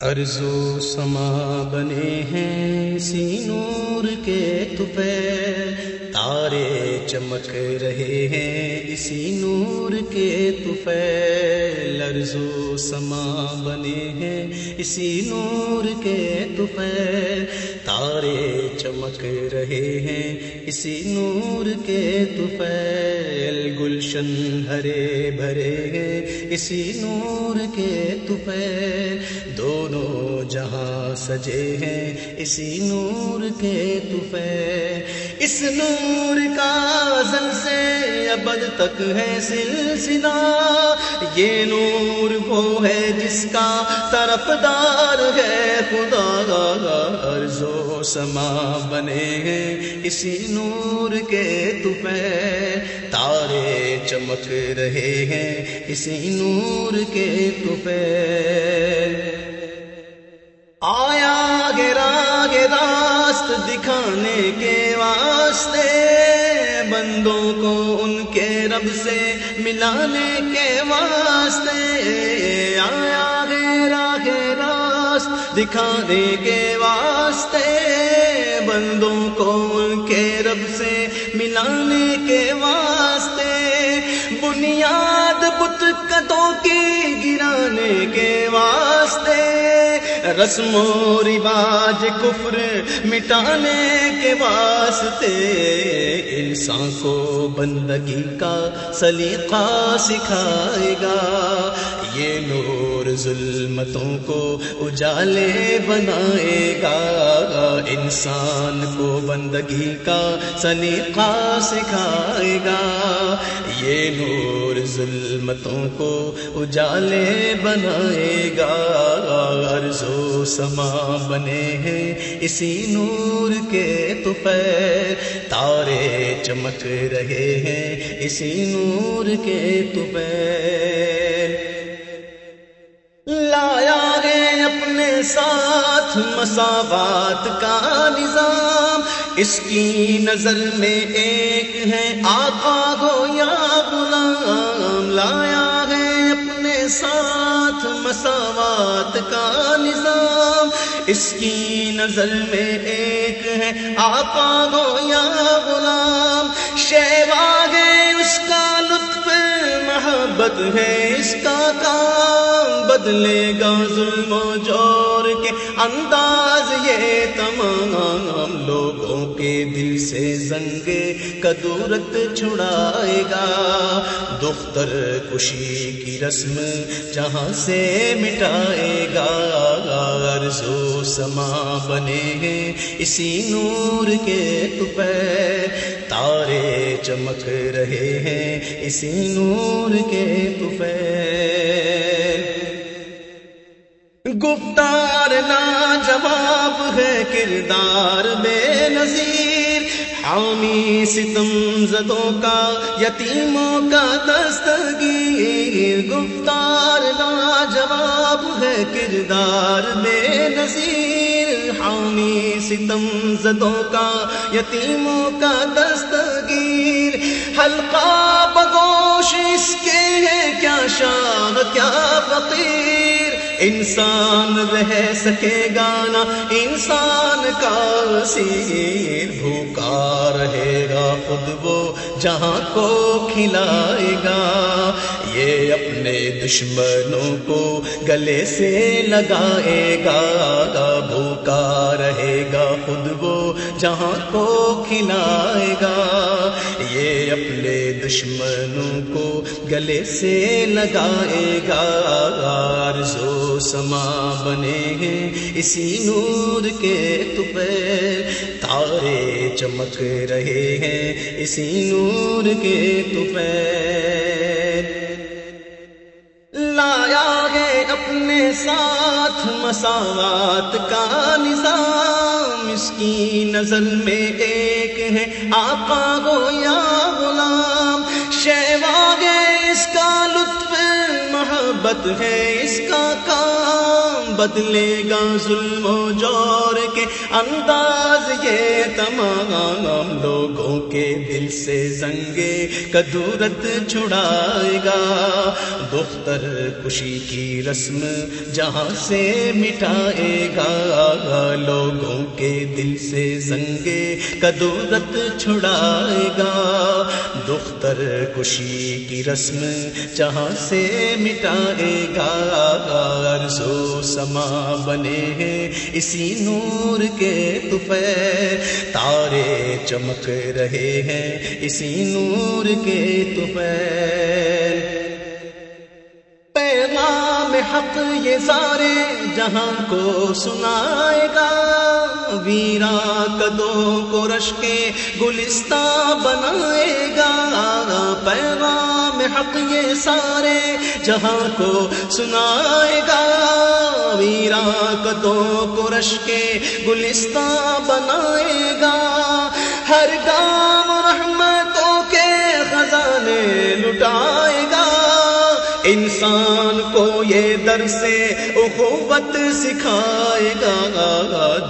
ارض و سما بنے ہیں سی نور کے تفے تارے چمک رہے ہیں اسی نور کے تفے لرز و سما بنے ہیں اسی نور کے تفے تارے چمک رہے ہیں اسی نور کے تفیل گلشن ہرے بھرے ہیں اسی نور کے تفے دونوں جہاں سجے ہیں، اسی نور کے تفے اس نور کا زل سے ابد تک ہے سلسلہ، یہ نور وہ ہے جس کا طرف دار ہے۔ خدا ارض و سما بنے ہیں، اسی نور کے تفے تارے چمک رہے ہیں اسی نور کے تفے آیا گرا راست دکھانے کے واسطے، بندوں کو ان کے رب سے ملانے کے واسطے۔ آیا گیرا گے راست دکھانے کے واسطے بندوں کو ان کے رب سے ملانے کے واسطے بنیاد بت کتوں کی گرانے کے واسطے رسم و رواج کفر مٹانے کے واسطے انسان کو بندگی کا سلیقہ سکھائے گا۔ یہ نور ظلمتوں کو اجالے بنائے گا۔ انسان کو بندگی کا سلیقہ سکھائے گا۔ یہ نور ظلمتوں کو اجالے بنائے گا۔ و سما بنے ہیں اسی نور کے تفے تارے چمک رہے ہیں اسی نور کے تفے لایا ہے اپنے ساتھ مساوات کا نظام اس کی نظر میں ایک ہے آقا گو یا غلام لایا ہے اپنے ساتھ مساوات کا نظام۔ اس کی نظر میں ایک ہے آپا گو یا غلام۔ شیوا گئے اس کا محبت ہے اس کا کام بدلے گا ظلم و جور کے انداز یہ تمام لوگوں کے دل سے زنگ کدورت چھڑائے گا۔ دختر خوشی کی رسم جہاں سے مٹائے گا۔ عرض سما بنے ہیں اسی نور کے تپے تارے چمک رہے ہیں اسی نور کے تفے گفتار نا جواب ہے کردار بے نظیر۔ حامی ستم زدوں کا، یتیموں کا دستگیر۔ گفتار نا جواب ہے کردار بے نظیر۔ حامی ستم زدوں کا، یتیموں کا دستگیر۔ حلقہ بگوش اس کے ہے، کیا شاہ، کیا فقیر۔ انسان رہ سکے گانا انسان کا سیر بھوکا رہے گا، خود وہ جہاں کو کھلائے گا۔ یہ اپنے دشمنوں کو گلے سے لگائے گا، بھوکا رہے گا، خود وہ جہاں کو کھلائے گا۔ یہ اپنے دشمنوں کو گلے سے لگائے گا۔ آرزو سما بنے ہیں اسی نور کے تپے تارے چمک رہے ہیں اسی نور کے تپے لایا ہے اپنے ساتھ مساوات کا نظام۔ اس کی نظر میں ایک ہے آقا گو یا محبت ہے اس کا کام بدلے گا ظلم و جور کے انداز یہ تمام لوگوں کے دل سے زنگے کدورت چھڑائے گا۔ دختر خوشی کی رسم جہاں سے مٹائے گا۔ لوگوں کے دل سے زنگے کدورت چھڑائے گا۔ دختر خوشی کی رسم جہاں سے مٹائے گا سو سما بنے ہیں اسی نور کے تفے تارے چمک رہے ہیں اسی نور کے تفے پیغام حق یہ سارے جہاں کو سنائے گا ویرا کدوں کو رش کے گلستہ بنائے گا۔ پیغام حق یہ سارے جہاں کو سنائے گا۔ ویرا کدوں کو رش کے گلستہ بنائے گا۔ ہر گام رحمت در سے اخوت سکھائے گا۔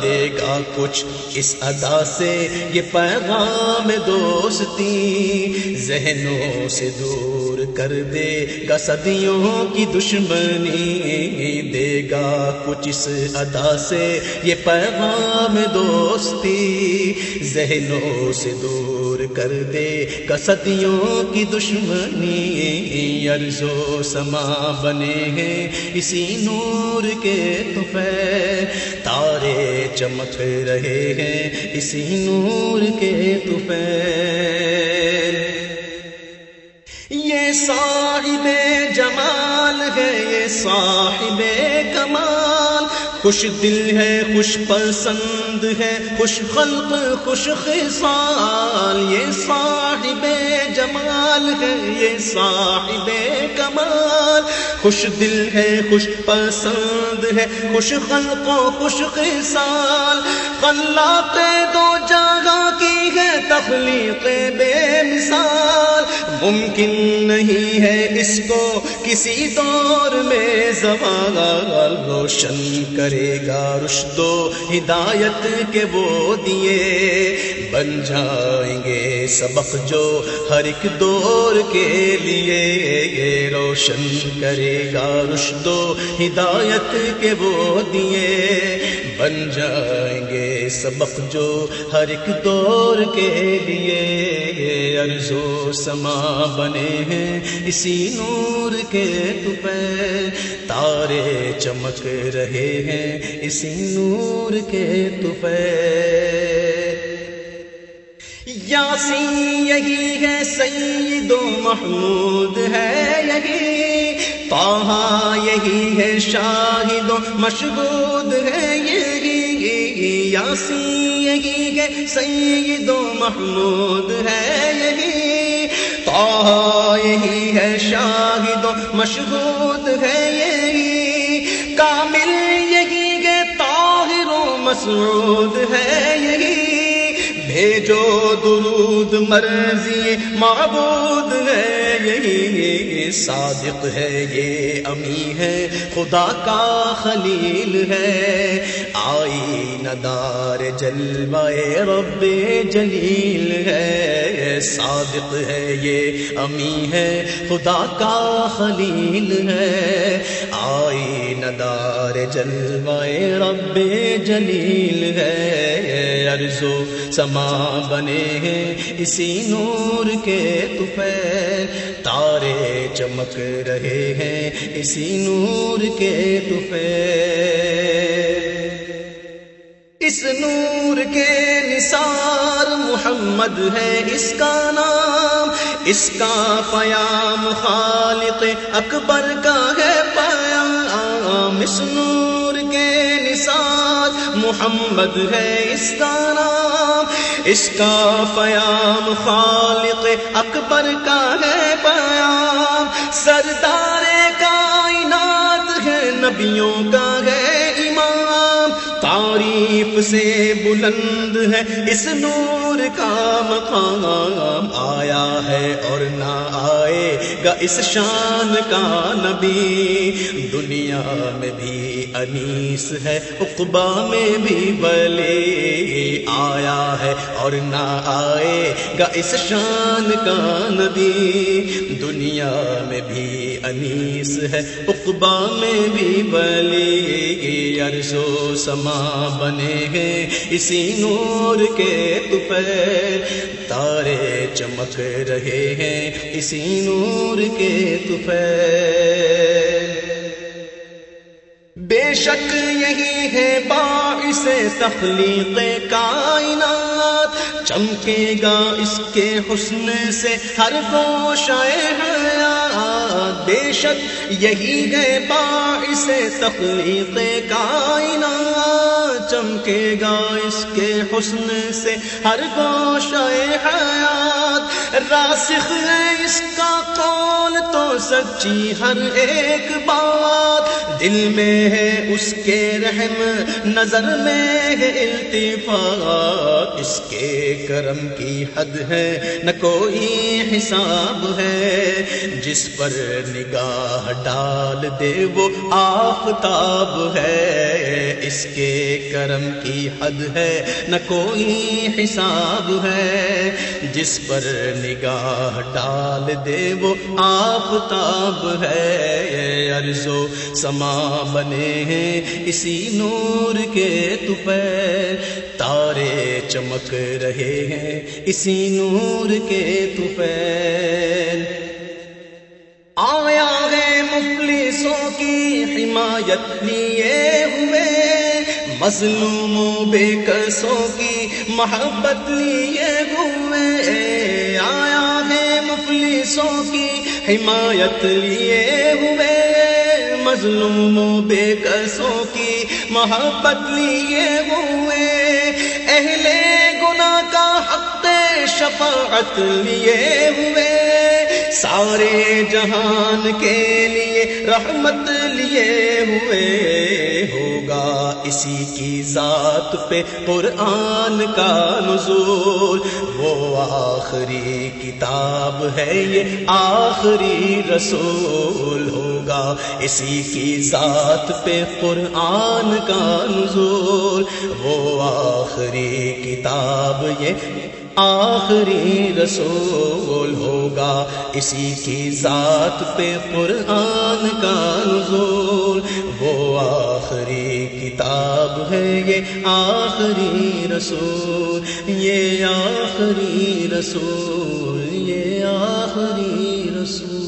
دے گا کچھ اس ادا سے یہ پیغام دوستی ذہنوں سے دور کر دے گا۔ صدیوں کی دشمنی دے گا۔ کچھ اس ادا سے یہ پیغام دوستی ذہنوں سے دور کر دے گا صدیوں کی دشمنی ارزو سما بنے ہیں اسی نور کے تفے تارے چمک رہے ہیں اسی نور کے تفے یہ صاحب جمال ہے، یہ صاحب کمال خوش دل ہے، خوش پسند ہے، خوش خلق، خوش خصال، یہ صاحب جمال ہے، یہ صاحب کمال۔ خوش دل ہے، خوش پسند ہے، خوش خلق و خوش خصال۔ خلاق دو جگہ کی ہے تخلیق بے مثال۔ ممکن نہیں ہے اس کو کسی دور میں زمانہ روشن کرے گا رشد و ہدایت کے وہ دیے بن جائیں گے سبق جو ہر ایک دور کے لیے یہ روشن کرے گا، رشد و ہدایت کے وہ دیے بن جائیں گے سبق جو ہر ایک دور کے لیے ارزو سما بنے ہیں اسی نور کے تپے تارے چمک رہے ہیں اسی نور کے تپے یاسی یہی ہے سید و محمود ہے یہی۔ پاہا یہی ہے شاہد و مشہود ہے یہی۔ یاسی یہی ہے سید و محمود ہے یہی۔ پاہا یہی ہے شاہد و مشہود ہے یہی۔ کامل، یہی ہے طاہر و مسعود ہے یہی بھیجو درود مرضی معبود ہے، یہی صادق ہے، یہ امی ہے، خدا کا خلیل ہے۔ آئی ندار جلوائے رب جلیل ہے صادق ہے، یہ امی ہے، خدا کا خلیل ہے۔ آئی ندار جلوائے رب جلیل ہے ارزو سما بنے ہیں اسی نور کے تفے تارے چمک رہے ہیں اسی نور کے تفے اس نور کے نثار محمد ہے اس کا نام۔ اس کا پیام خالق اکبر کا ہے پیام اس نور کے نثار محمد ہے اس کا نام۔ اس کا پیام خالق اکبر کا ہے پیام سردار کائنات ہے نبیوں کا تعریف سے بلند ہے۔ اس نور کا مقام آیا ہے اور نہ آئے گا اس شان کا نبی۔ دنیا میں بھی انیس ہے اقبا میں بھی بلے آیا ہے اور نہ آئے گا اس شان کا نبی۔ دنیا میں بھی انیس ہے۔ اقبا میں بھی بلی عرض و سما بنے ہیں۔ اسی نور کے تپے تارے چمک رہے ہیں۔ اسی نور کے تپے بے شک یہی ہے باعث تخلیق کائنات۔ چمکے گا اس کے حسن سے ہر گوشائے حیات بے شک یہی ہے باعث تخلیق کائنات، چمکے گا اس کے حسن سے ہر گوشہ حیات۔ راسخ ہے اس کا قول تو سچی ہر ایک بات۔ دل میں ہے اس کے رحم، نظر میں ہے التفاق اس کے کرم کی حد ہے، نہ کوئی حساب ہے۔ جس پر نگاہ ڈال دے وہ آفتاب ہے۔ اس کے کرم کی حد ہے، نہ کوئی حساب ہے۔ جس پر نگاہ ڈال دے وہ آفتاب ہے ارزو سما بنے ہیں اسی نور کے تپیر تارے چمک رہے ہیں اسی نور کے تپیر آیا ہے مفلسوں کی حمایت لیے ہوئے مظلوموں بے کسوں کی محبت لیے ہوئے آیا ہے مفلسوں کی حمایت لیے ہوئے مظلوموں بے کسوں کی محبت لیے ہوئے اہل گناہ کا حق شفاعت لیے ہوئے سارے جہان کے لیے رحمت لیے ہوئے ہوگا اسی کی ذات پہ قرآن کا نزول۔ وہ آخری کتاب ہے یہ آخری رسول ہوگا۔ اسی کی ذات پہ قرآن کا نزول۔ وہ آخری کتاب یہ آخری رسول ہوگا اسی کی ذات پہ قرآن کا نزول۔ وہ آخری کتاب ہے یہ آخری رسول۔ یہ آخری رسول، یہ آخری رسول۔